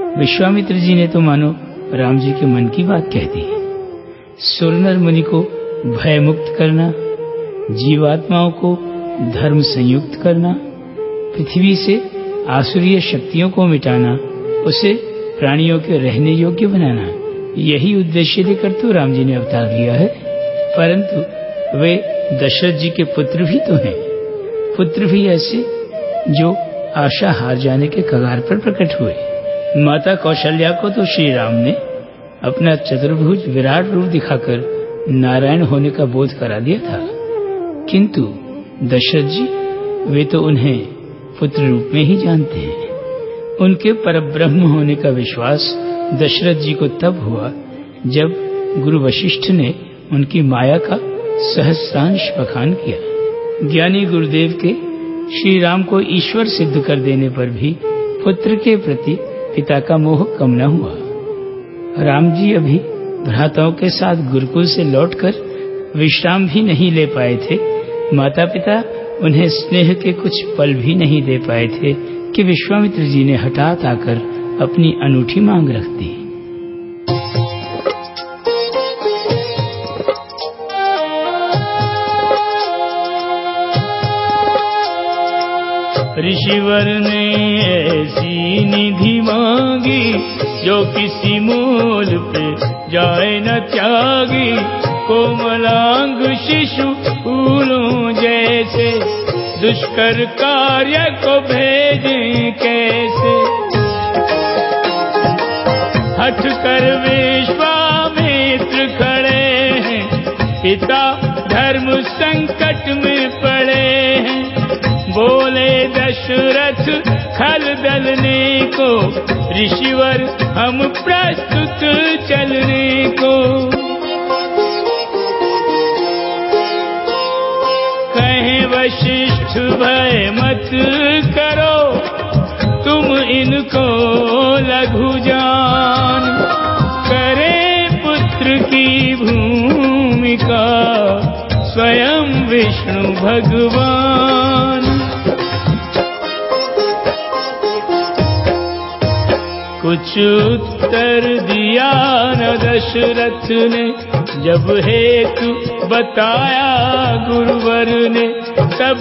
विश्वामित्र जी ने तो मानो राम जी के मन की बात कह दी। सुरनर मुनि को भय मुक्त करना, जीवात्माओं को धर्म संयुक्त करना, पृथ्वी से आसुरीय शक्तियों को मिटाना, उसे प्राणियों के रहने योग्य बनाना, यही उद्देश्य लेकर तो राम जी ने अवतार लिया है। परंतु वे दशरथ जी के पुत्र भी तो हैं। पुत्र भी ऐसे जो आशा हार जाने के कगार पर प्रकट हुए। माता कौशल्या को तो श्री राम ने अपना चतुर्भुज विराट रूप दिखाकर नारायण होने का बोध करा दिया था। किंतु दशरथ जी, वे तो उन्हें पुत्र रूप में ही जानते हैं। उनके परब्रह्म होने का विश्वास दशरथ जी को तब हुआ जब गुरु वशिष्ठ ने उनकी माया का सहस्रांश बखान किया। ज्ञानी गुरुदेव के श्री राम को ईश्वर सिद्ध कर देने पर भी पुत्र के प्रति पिता का मोह कम न हुआ। राम जी अभी भ्राताओं के साथ गुरुकुल से लौटकर विश्राम भी नहीं ले पाए थे। माता पिता उन्हें स्नेह के कुछ पल भी नहीं दे पाए थे कि विश्वामित्र जी ने हठात आकर अपनी अनूठी मांग रख दी। ऋषिवर ने ऐसी निधि मांगी, जो किसी मूल पे जाए न त्यागी। कोमलांग शिशु फूलों जैसे, दुष्कर कार्य को भेजे कैसे? हट कर विश्वामित्र खड़े हैं, पिता धर्म संकट में पड़े बोले दशरथ खल दलने को, ऋषिवर हम प्रस्तुत चलने को। कहे वशिष्ठ भय मत करो, तुम इनको लघु जान। करे पुत्र की भूमिका, स्वयं विष्णु भगवान। कुछ उत्तर दिया न दशरथ ने। जब हेतु बताया गुरुवर ने तब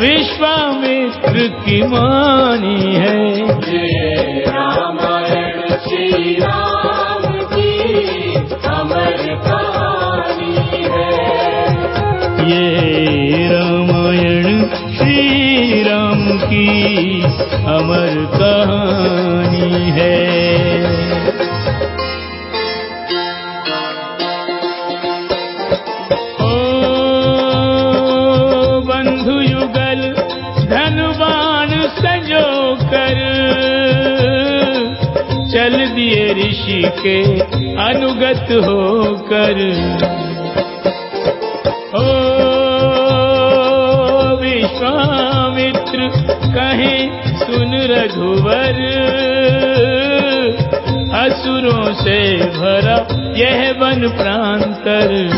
विश्वामित्र की मानी है। ये रामायण श्री राम की अमर कहानी है। ये रामायण श्री राम की अमर कहानी है। दिए ऋषि के अनुगत होकर। ओ विश्वामित्र, कहे सुन रघुवर। असुरों से भरा यह वन प्रांतर।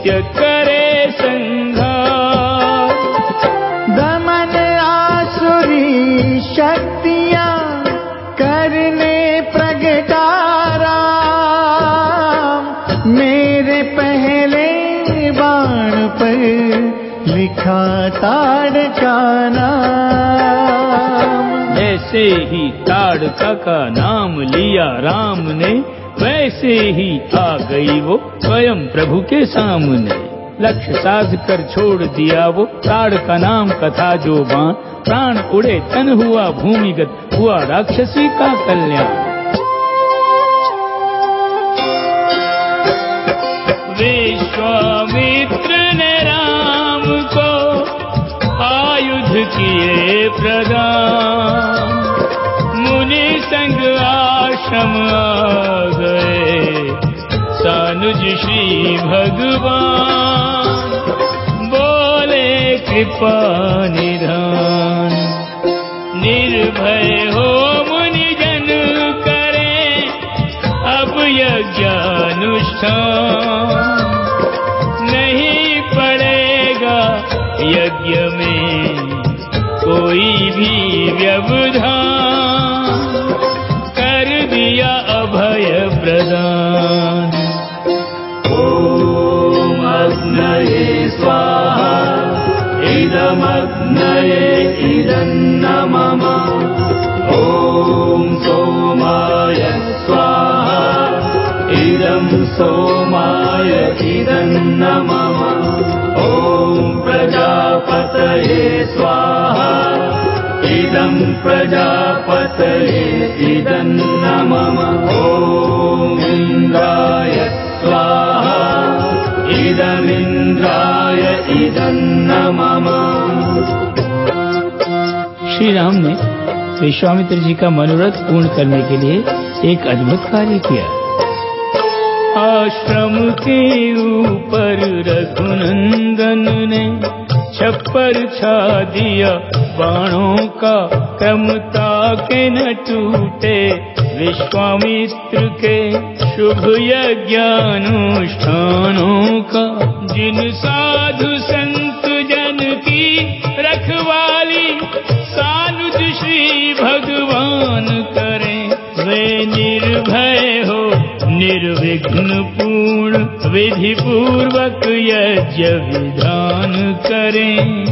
नित्य करे संघार दमन आसुरी शक्तियाँ करने प्रगटारा। मेरे पहले बाण पर लिखा ताड़का नाम। जैसे ही ताड़का का नाम लिया राम ने। वैसे ही आ गई वो स्वयं प्रभु के सामने। लक्ष्य साध कर छोड़ दिया वो ताड़ का नाम कथा जो बाण। प्राण उड़े, तन हुआ भूमिगत, हुआ राक्षसी का कल्याण। विश्वामित्र ने राम को आयुध किए प्रदान। संग आश्रम गए। सानुज श्री भगवान, बोले कृपा निधान। निर्भय हो मुनि जन करें अब यज्ञानुष्ठान। नहीं पड़ेगा यज्ञ में कोई भी व्यवधान। प्रदान। ॐ अग्नये स्वाहा इदमग्नये इदन्न मम ॐ सोमाय स्वाहा इदं सोमाय इदन्न मम ॐ प्रजापतये स्वाहा इदं प्रजापतये इदन्न मम श्री राम ने विश्वामित्र जी का मनोरथ पूर्ण करने के लिए एक अद्भुत कार्य किया। आश्रम के ऊपर रघुनंदन ने छप्पर छा दिया। बाणों का क्रमता के न टूटे। विश्वामित्र के शुभ यज्ञानुष्ठानों का, जिन साधु संत जन की रखवाली सानुज श्री भगवान करें। वे निर्भय हो, निर्विघ्न पूर्ण विधि पूर्वक यज्ञ विधान करें।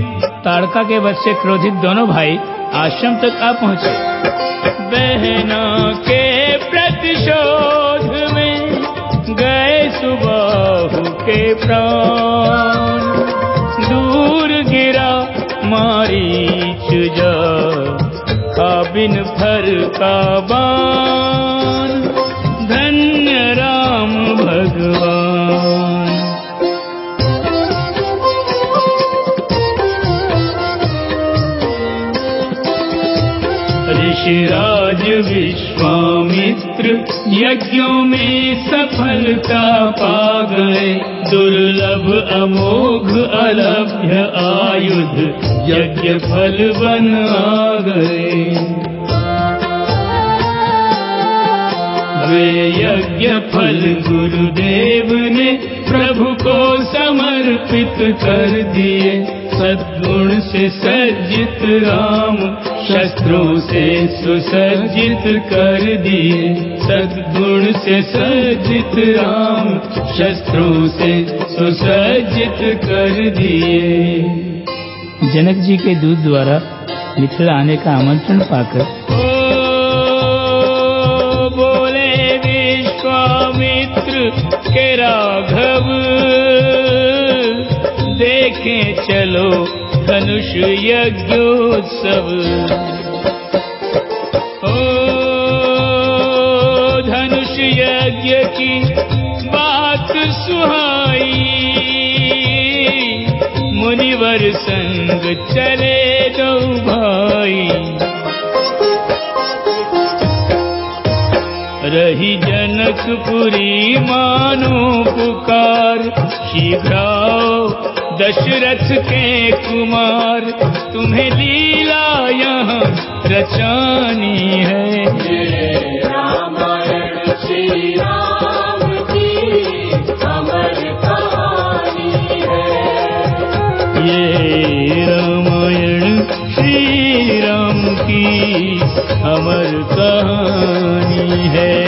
ताड़का के से क्रोधित दोनों भाई आश्रम तक आ पहुँचे। बहना के प्रतिशोध में गए सुबह के प्राण। दूर गिरा मारी चुजा काबिन फर का बान विश्वामित्र यज्ञों में सफलता पा गए। दुर्लभ, अमोघ, अलभ्य आयुध, यज्ञ फल बन गए। वे यज्ञ फल गुरुदेव ने प्रभु को समर्पित कर दिए। सद्गुण से सज्जित राम शस्त्रों से सुसज्जित कर दिए। सद्गुण से सज्जित राम शस्त्रों से सुसज्जित कर दिए। जनक जी के दूत द्वारा मिथिला आने का आमंत्रण पाकर बोले विश्वामित्र के राघव। चलो धनुष यज्ञोत्सव। ओ धनुष यज्ञ की बात सुहाई। मुनिवर संग चले दो भाई। रही जनकपुरी मानो पुकार दशरथ के कुमार तुम्हें लीला यहाँ रचानी है। ये रामायण श्री राम की अमर कहानी है। ये रामायण श्री राम की अमर कहानी है।